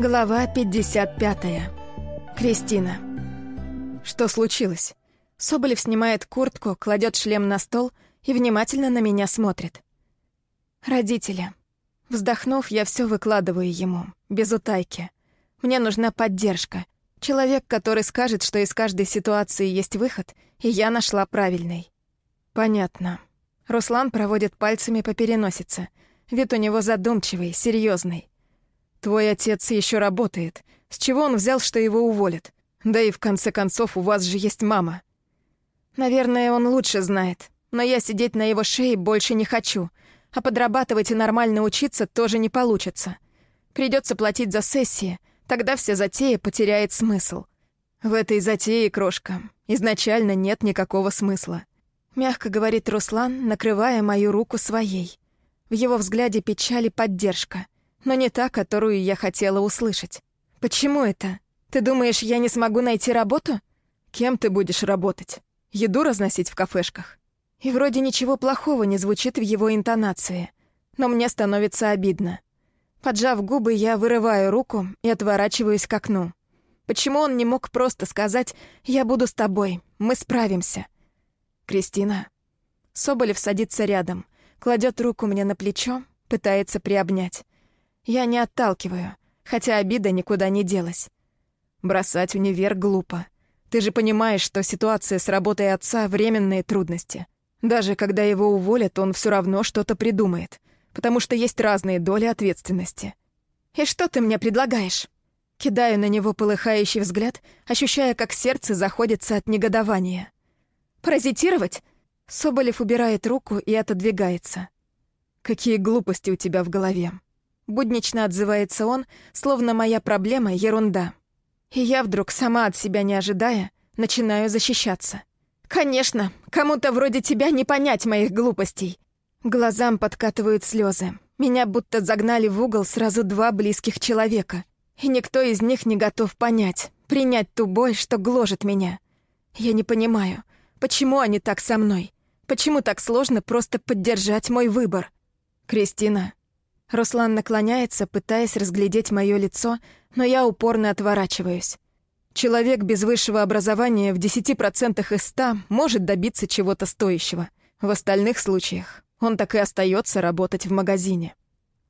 Глава 55. Кристина. Что случилось? Соболев снимает куртку, кладет шлем на стол и внимательно на меня смотрит. Родители. Вздохнув, я все выкладываю ему, без утайки. Мне нужна поддержка. Человек, который скажет, что из каждой ситуации есть выход, и я нашла правильный. Понятно. Руслан проводит пальцами по переносице. Вид у него задумчивый, серьезный. Твой отец еще работает. С чего он взял, что его уволят? Да и в конце концов, у вас же есть мама. Наверное, он лучше знает. Но я сидеть на его шее больше не хочу. А подрабатывать и нормально учиться тоже не получится. Придется платить за сессии, тогда вся затея потеряет смысл. В этой затее, крошка, изначально нет никакого смысла. Мягко говорит Руслан, накрывая мою руку своей. В его взгляде печаль и поддержка — но не та, которую я хотела услышать. «Почему это? Ты думаешь, я не смогу найти работу?» «Кем ты будешь работать? Еду разносить в кафешках?» И вроде ничего плохого не звучит в его интонации, но мне становится обидно. Поджав губы, я вырываю руку и отворачиваюсь к окну. Почему он не мог просто сказать «Я буду с тобой, мы справимся»? «Кристина». Соболев садится рядом, кладет руку мне на плечо, пытается приобнять. Я не отталкиваю, хотя обида никуда не делась. Бросать универ глупо. Ты же понимаешь, что ситуация с работой отца — временные трудности. Даже когда его уволят, он все равно что-то придумает, потому что есть разные доли ответственности. «И что ты мне предлагаешь?» Кидаю на него полыхающий взгляд, ощущая, как сердце заходится от негодования. «Паразитировать?» Соболев убирает руку и отодвигается. «Какие глупости у тебя в голове. Буднично отзывается он, словно моя проблема — ерунда. И я вдруг, сама от себя не ожидая, начинаю защищаться. «Конечно, кому-то вроде тебя не понять моих глупостей». Глазам подкатывают слезы. Меня будто загнали в угол сразу два близких человека. И никто из них не готов понять, принять ту боль, что гложет меня. Я не понимаю, почему они так со мной? Почему так сложно просто поддержать мой выбор? Кристина, Руслан наклоняется, пытаясь разглядеть мое лицо, но я упорно отворачиваюсь. Человек без высшего образования в 10% из 100 может добиться чего-то стоящего. В остальных случаях он так и остается работать в магазине.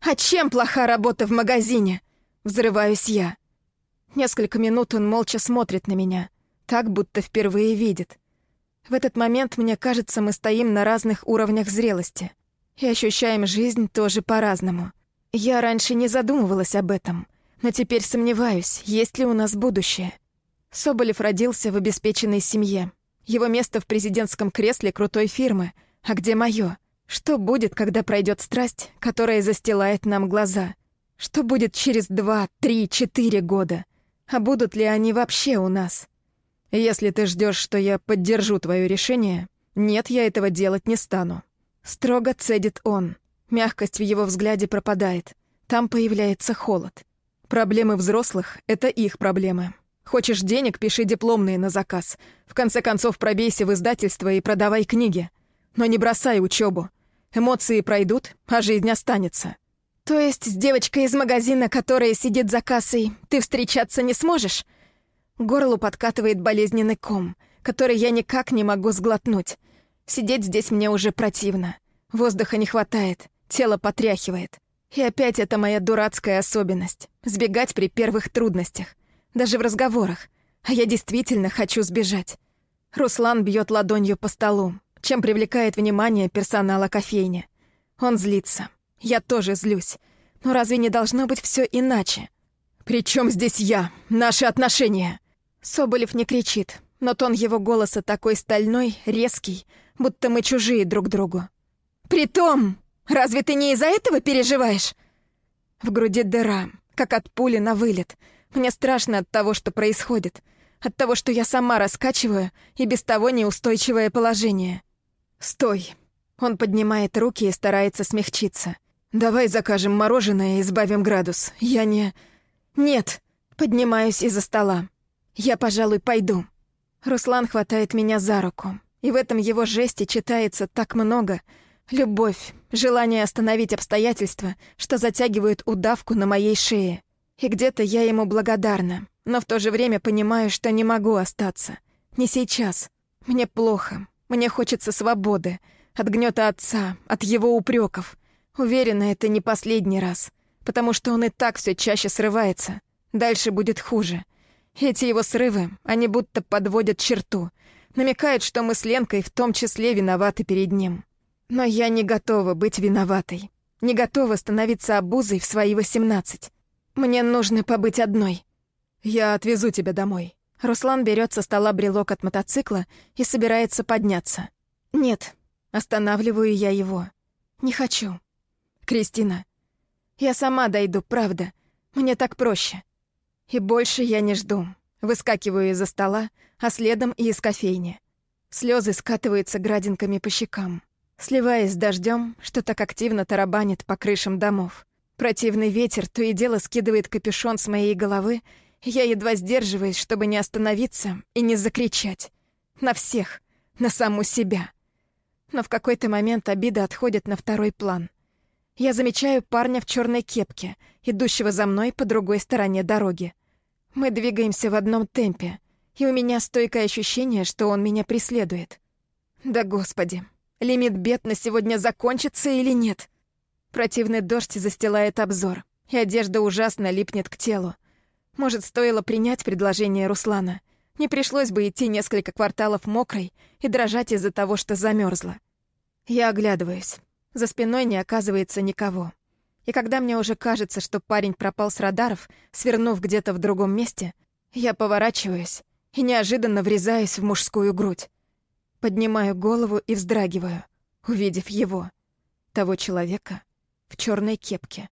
«А чем плоха работа в магазине?» Взрываюсь я. Несколько минут он молча смотрит на меня, так будто впервые видит. В этот момент, мне кажется, мы стоим на разных уровнях зрелости и ощущаем жизнь тоже по-разному. Я раньше не задумывалась об этом, но теперь сомневаюсь, есть ли у нас будущее. Соболев родился в обеспеченной семье. Его место в президентском кресле крутой фирмы. А где моё? Что будет, когда пройдет страсть, которая застилает нам глаза? Что будет через два, три, четыре года? А будут ли они вообще у нас? Если ты ждешь, что я поддержу твое решение, нет, я этого делать не стану. Строго цедит он. Мягкость в его взгляде пропадает. Там появляется холод. Проблемы взрослых — это их проблемы. Хочешь денег — пиши дипломные на заказ. В конце концов, пробейся в издательство и продавай книги. Но не бросай учебу. Эмоции пройдут, а жизнь останется. То есть с девочкой из магазина, которая сидит за кассой, ты встречаться не сможешь? Горлу подкатывает болезненный ком, который я никак не могу сглотнуть. Сидеть здесь мне уже противно. Воздуха не хватает, тело потряхивает. И опять это моя дурацкая особенность — сбегать при первых трудностях, даже в разговорах. А я действительно хочу сбежать. Руслан бьет ладонью по столу, чем привлекает внимание персонала кофейни. Он злится. Я тоже злюсь. Но разве не должно быть все иначе? «При чем здесь я? Наши отношения?» Соболев не кричит, но тон его голоса такой стальной, резкий, будто мы чужие друг другу. «Притом, разве ты не из-за этого переживаешь?» В груди дыра, как от пули на вылет. Мне страшно от того, что происходит. От того, что я сама раскачиваю и без того неустойчивое положение. «Стой!» Он поднимает руки и старается смягчиться. «Давай закажем мороженое и избавим градус. Я не...» «Нет!» Поднимаюсь из-за стола. «Я, пожалуй, пойду». Руслан хватает меня за руку, и в этом его жесте читается так много. Любовь, желание остановить обстоятельства, что затягивают удавку на моей шее. И где-то я ему благодарна, но в то же время понимаю, что не могу остаться. Не сейчас. Мне плохо. Мне хочется свободы. От гнета отца, от его упреков. Уверена, это не последний раз. Потому что он и так все чаще срывается. Дальше будет хуже. Эти его срывы, они будто подводят черту. Намекают, что мы с Ленкой в том числе виноваты перед ним. Но я не готова быть виноватой. Не готова становиться обузой в свои восемнадцать. Мне нужно побыть одной. Я отвезу тебя домой. Руслан берет со стола брелок от мотоцикла и собирается подняться. Нет, останавливаю я его. Не хочу. Кристина, я сама дойду, правда. Мне так проще. И больше я не жду. Выскакиваю из-за стола, а следом и из кофейни. Слезы скатываются градинками по щекам, сливаясь с дождем, что так активно тарабанит по крышам домов. Противный ветер то и дело скидывает капюшон с моей головы, я едва сдерживаюсь, чтобы не остановиться и не закричать. На всех, на саму себя. Но в какой-то момент обида отходит на второй план — я замечаю парня в черной кепке, идущего за мной по другой стороне дороги. Мы двигаемся в одном темпе, и у меня стойкое ощущение, что он меня преследует. Да господи, лимит бед на сегодня закончится или нет? Противный дождь застилает обзор, и одежда ужасно липнет к телу. Может, стоило принять предложение Руслана. Не пришлось бы идти несколько кварталов мокрой и дрожать из-за того, что замерзла. Я оглядываюсь. За спиной не оказывается никого. И когда мне уже кажется, что парень пропал с радаров, свернув где-то в другом месте, я поворачиваюсь и неожиданно врезаюсь в мужскую грудь. Поднимаю голову и вздрагиваю, увидев его, того человека в черной кепке.